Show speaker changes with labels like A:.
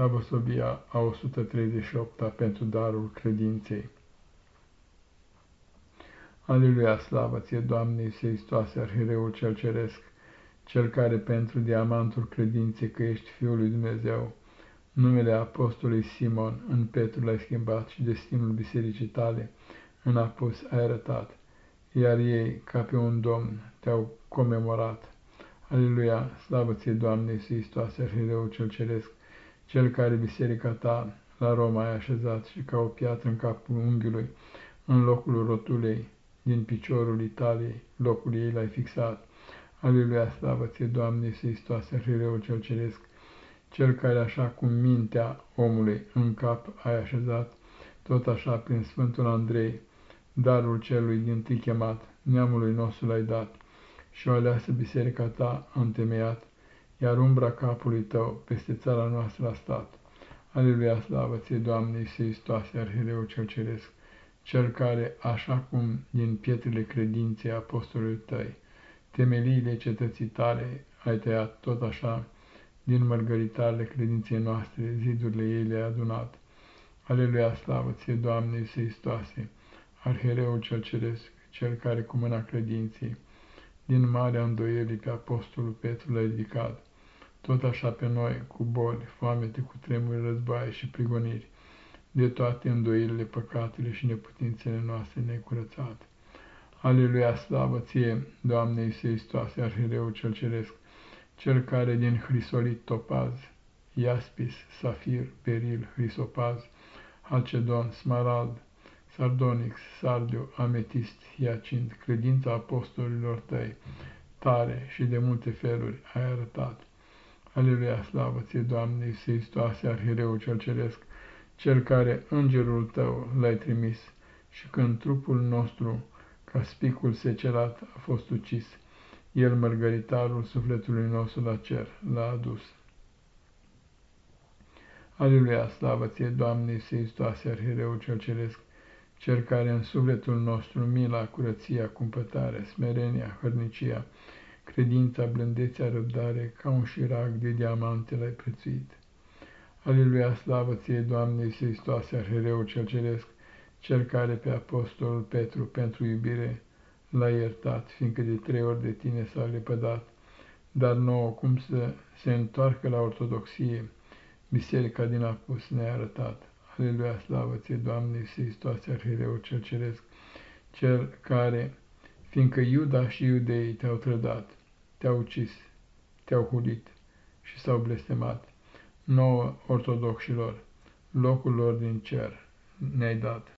A: Slavosovia a 138-a pentru darul credinței. Aleluia, slavă ție, Doamne Iisuse Hristoase, Arhireul cel Ceresc, cel care pentru diamantul credinței că ești Fiul lui Dumnezeu, numele Apostolului Simon în Petru l-ai schimbat și destinul bisericii tale în apus ai arătat, iar ei, ca pe un domn, te-au comemorat. Aleluia, slavă ție, Doamne Iisuse Hristoase, Arhireul cel Ceresc, cel care biserica ta la Roma ai așezat și ca o piatră în capul unghiului, în locul rotulei, din piciorul Italiei, locul ei l-ai fixat. Aleluia, slavă ție, Doamne, Iisus Hristoase, Hrireul cel Ceresc, cel care așa cum mintea omului în cap ai așezat, tot așa prin Sfântul Andrei, darul celui din tâi chemat, neamului nostru l-ai dat, și o aleasă biserica ta întemeiat, iar umbra capului tău peste țara noastră a stat. Aleluia, slavă ție, Doamne, Iisus Hristoase, Arhireu cel Ceresc, cel care, așa cum din pietrele credinței apostolului tăi, temeliile cetății tale ai tăiat tot așa, din mărgăritarele credinței noastre, zidurile ei le-ai adunat. Aleluia, slavă ție, Doamne, Iisus Hristoase, Arhereul cel Ceresc, cel care cu mâna credinței, din marea îndoielii pe apostolul Petru l-a ridicat, tot așa pe noi, cu boli, foamete, cu tremuri, războaie și prigoniri, de toate îndoielile, păcatele și neputințele noastre necurățate. Aleluia, slavă ție, Doamne Iisuse Hristoase, Arhireul cel Ceresc, cel care din hrisolit topaz, iaspis, safir, peril, hrisopaz, halcedon, smarald, sardonix, sardiu, ametist, hiacint, credința apostolilor tăi, tare și de multe feluri ai arătat. Aleluia, slavă ție, Doamne, Iisuse Hristoase, Arhireul cel Ceresc, cel care îngerul tău l-ai trimis și când trupul nostru, ca spicul secerat, a fost ucis, el, mărgăritarul sufletului nostru la cer, l-a adus. Aleluia, slavă ție, Doamne, Iisuse Arhireul cel Ceresc, cel care în sufletul nostru mila, curăția, cumpătarea, smerenia, hărnicia, credința, blândețea, răbdare, ca un șirac de diamante l-ai prețuit. Aleluia, slavă ție, Doamne Iisus Hristoase, Arhereul cel Ceresc, cel care pe apostolul Petru pentru iubire l-a iertat, fiindcă de trei ori de tine s-a lepădat, dar nouă cum să se întoarcă la ortodoxie, biserica din apus ne-a arătat. Aleluia, slavă ție, Doamne Iisus Hristoase, Arhereul cel Ceresc, cel care, fiindcă Iuda și iudeii te-au trădat, te-au ucis, te-au hulit și s-au blestemat, nouă ortodoxilor, locul lor din cer ne-ai dat.